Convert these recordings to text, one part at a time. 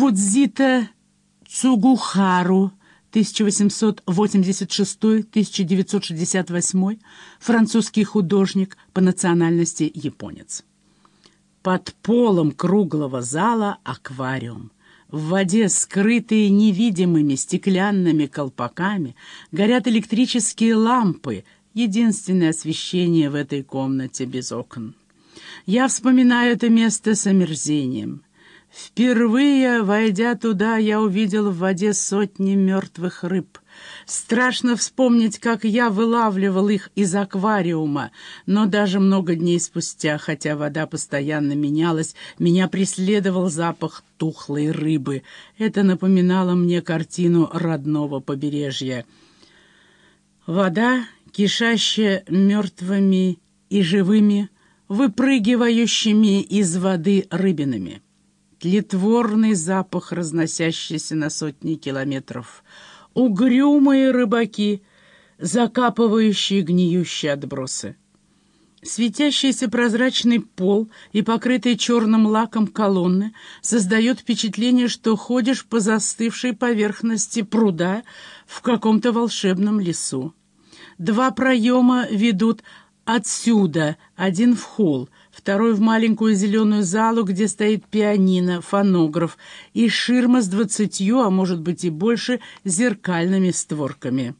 Фудзита Цугухару 1886-1968, французский художник, по национальности японец. Под полом круглого зала аквариум. В воде, скрытые невидимыми стеклянными колпаками, горят электрические лампы, единственное освещение в этой комнате без окон. Я вспоминаю это место с омерзением. Впервые, войдя туда, я увидел в воде сотни мертвых рыб. Страшно вспомнить, как я вылавливал их из аквариума, но даже много дней спустя, хотя вода постоянно менялась, меня преследовал запах тухлой рыбы. Это напоминало мне картину родного побережья. Вода, кишащая мертвыми и живыми, выпрыгивающими из воды рыбинами тлетворный запах, разносящийся на сотни километров, угрюмые рыбаки, закапывающие гниющие отбросы. Светящийся прозрачный пол и покрытые черным лаком колонны создают впечатление, что ходишь по застывшей поверхности пруда в каком-то волшебном лесу. Два проема ведут отсюда, один в холл, второй в маленькую зеленую залу, где стоит пианино, фонограф и ширма с двадцатью, а может быть и больше, зеркальными створками.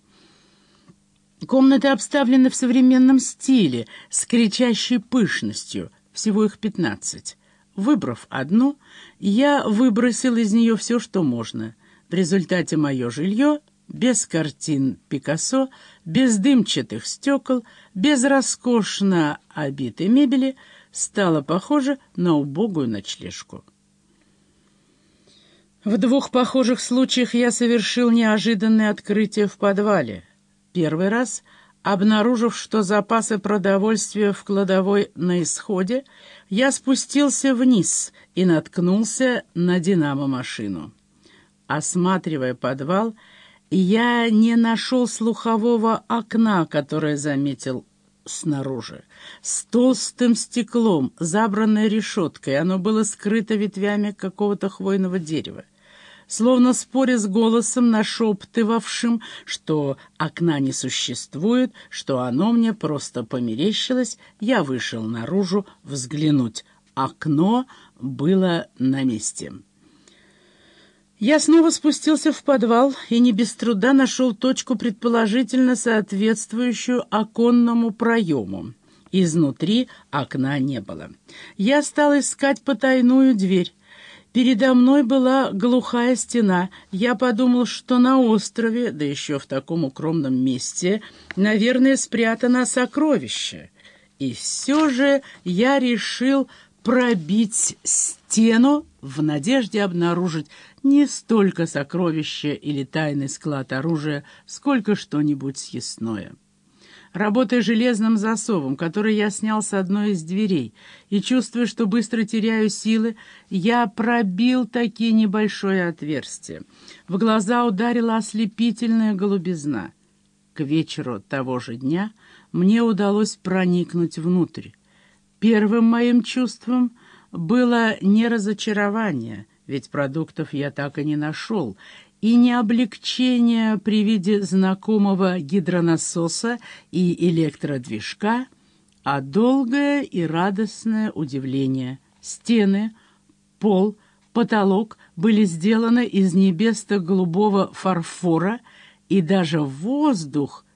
Комнаты обставлены в современном стиле, с кричащей пышностью, всего их пятнадцать. Выбрав одну, я выбросил из нее все, что можно. В результате мое жилье без картин Пикассо, без дымчатых стекол, без роскошно обитой мебели — стала похожа на убогую ночлежку. В двух похожих случаях я совершил неожиданное открытие в подвале. Первый раз, обнаружив, что запасы продовольствия в кладовой на исходе, я спустился вниз и наткнулся на динамо-машину. Осматривая подвал, я не нашел слухового окна, которое заметил снаружи. С толстым стеклом, забранной решеткой, оно было скрыто ветвями какого-то хвойного дерева. Словно споря с голосом, нашептывавшим, что окна не существует, что оно мне просто померещилось, я вышел наружу взглянуть. Окно было на месте. Я снова спустился в подвал и не без труда нашел точку, предположительно соответствующую оконному проему. Изнутри окна не было. Я стал искать потайную дверь. Передо мной была глухая стена. Я подумал, что на острове, да еще в таком укромном месте, наверное, спрятано сокровище. И все же я решил пробить стену в надежде обнаружить не столько сокровище или тайный склад оружия, сколько что-нибудь съестное. Работая железным засовом, который я снял с одной из дверей, и чувствуя, что быстро теряю силы, я пробил такие небольшое отверстие. В глаза ударила ослепительная голубизна. К вечеру того же дня мне удалось проникнуть внутрь. Первым моим чувством было не разочарование, ведь продуктов я так и не нашел, и не облегчение при виде знакомого гидронасоса и электродвижка, а долгое и радостное удивление. Стены, пол, потолок были сделаны из небесно-голубого фарфора, и даже воздух